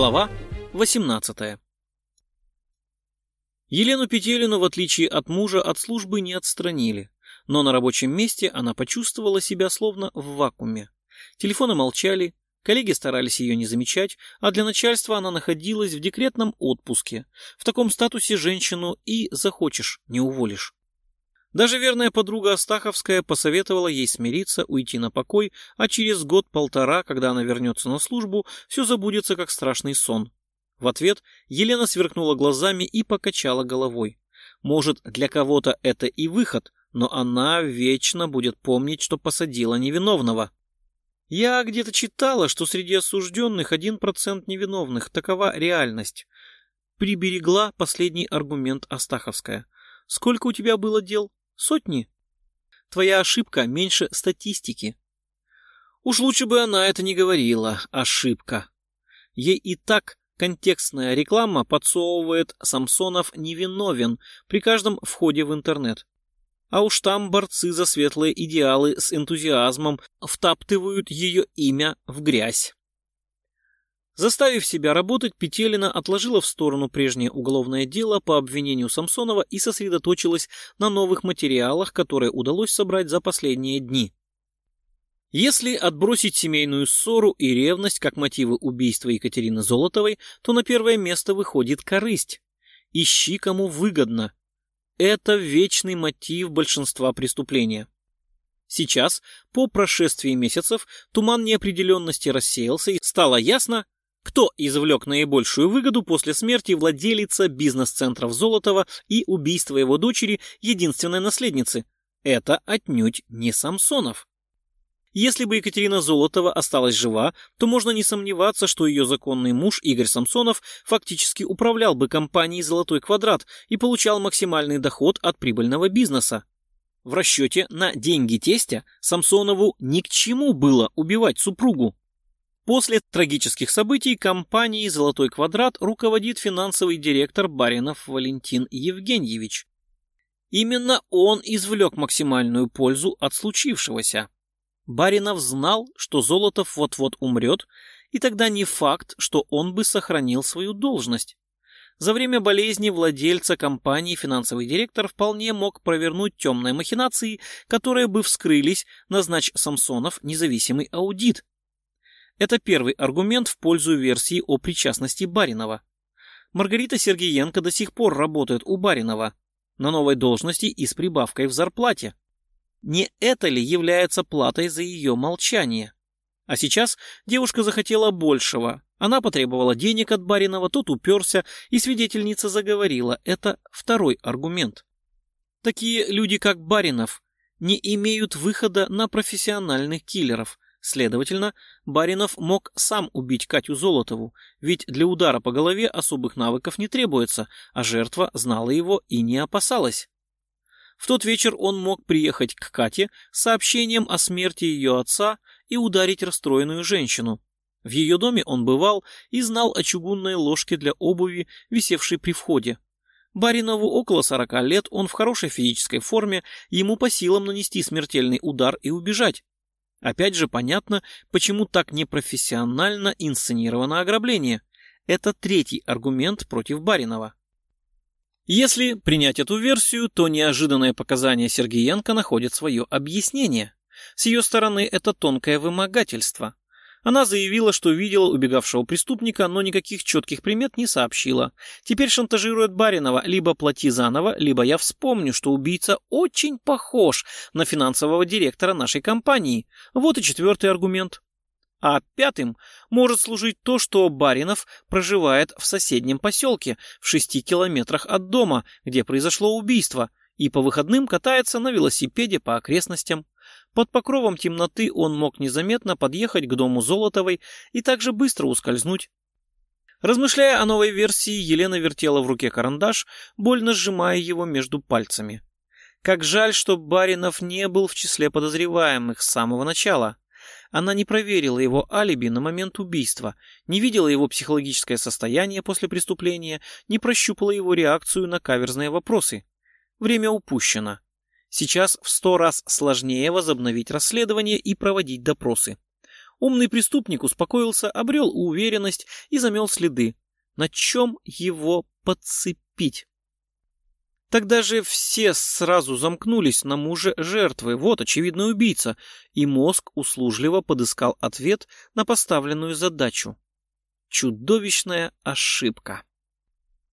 Глава 18 Елену Петелину, в отличие от мужа, от службы не отстранили, но на рабочем месте она почувствовала себя словно в вакууме. Телефоны молчали, коллеги старались ее не замечать, а для начальства она находилась в декретном отпуске. В таком статусе женщину и захочешь, не уволишь. Даже верная подруга Астаховская посоветовала ей смириться, уйти на покой, а через год-полтора, когда она вернется на службу, все забудется как страшный сон. В ответ Елена сверкнула глазами и покачала головой. Может, для кого-то это и выход, но она вечно будет помнить, что посадила невиновного. Я где-то читала, что среди осужденных один процент невиновных. Такова реальность. Приберегла последний аргумент Астаховская. Сколько у тебя было дел? Сотни? Твоя ошибка меньше статистики. Уж лучше бы она это не говорила. Ошибка. Ей и так контекстная реклама подсовывает Самсонов невиновен при каждом входе в интернет. А уж там борцы за светлые идеалы с энтузиазмом втаптывают ее имя в грязь. Заставив себя работать, Петелина отложила в сторону прежнее уголовное дело по обвинению Самсонова и сосредоточилась на новых материалах, которые удалось собрать за последние дни. Если отбросить семейную ссору и ревность как мотивы убийства Екатерины Золотовой, то на первое место выходит корысть. Ищи, кому выгодно. Это вечный мотив большинства преступления. Сейчас, по прошествии месяцев, туман неопределенности рассеялся и стало ясно, кто извлек наибольшую выгоду после смерти владелица бизнес-центров Золотова и убийства его дочери, единственной наследницы? Это отнюдь не Самсонов. Если бы Екатерина Золотова осталась жива, то можно не сомневаться, что ее законный муж Игорь Самсонов фактически управлял бы компанией «Золотой квадрат» и получал максимальный доход от прибыльного бизнеса. В расчете на деньги тестя Самсонову ни к чему было убивать супругу. После трагических событий компанией «Золотой квадрат» руководит финансовый директор Баринов Валентин Евгеньевич. Именно он извлек максимальную пользу от случившегося. Баринов знал, что Золотов вот-вот умрет, и тогда не факт, что он бы сохранил свою должность. За время болезни владельца компании финансовый директор вполне мог провернуть темные махинации, которые бы вскрылись, назначь Самсонов независимый аудит. Это первый аргумент в пользу версии о причастности Баринова. Маргарита Сергеенко до сих пор работает у Баринова на новой должности и с прибавкой в зарплате. Не это ли является платой за ее молчание? А сейчас девушка захотела большего. Она потребовала денег от Баринова, тот уперся, и свидетельница заговорила. Это второй аргумент. Такие люди, как Баринов, не имеют выхода на профессиональных киллеров – Следовательно, Баринов мог сам убить Катю Золотову, ведь для удара по голове особых навыков не требуется, а жертва знала его и не опасалась. В тот вечер он мог приехать к Кате с сообщением о смерти ее отца и ударить расстроенную женщину. В ее доме он бывал и знал о чугунной ложке для обуви, висевшей при входе. Баринову около сорока лет, он в хорошей физической форме, ему по силам нанести смертельный удар и убежать. Опять же понятно, почему так непрофессионально инсценировано ограбление. Это третий аргумент против Баринова. Если принять эту версию, то неожиданное показание Сергеенко находит свое объяснение. С ее стороны это тонкое вымогательство. Она заявила, что видела убегавшего преступника, но никаких четких примет не сообщила. Теперь шантажирует Баринова, либо плати заново, либо я вспомню, что убийца очень похож на финансового директора нашей компании. Вот и четвертый аргумент. А пятым может служить то, что Баринов проживает в соседнем поселке, в шести километрах от дома, где произошло убийство, и по выходным катается на велосипеде по окрестностям. Под покровом темноты он мог незаметно подъехать к дому Золотовой и также быстро ускользнуть. Размышляя о новой версии, Елена вертела в руке карандаш, больно сжимая его между пальцами. Как жаль, что Баринов не был в числе подозреваемых с самого начала. Она не проверила его алиби на момент убийства, не видела его психологическое состояние после преступления, не прощупала его реакцию на каверзные вопросы. Время упущено. Сейчас в сто раз сложнее возобновить расследование и проводить допросы. Умный преступник успокоился, обрел уверенность и замел следы. На чем его подцепить? Тогда же все сразу замкнулись на муже жертвы, вот очевидный убийца, и мозг услужливо подыскал ответ на поставленную задачу. Чудовищная ошибка.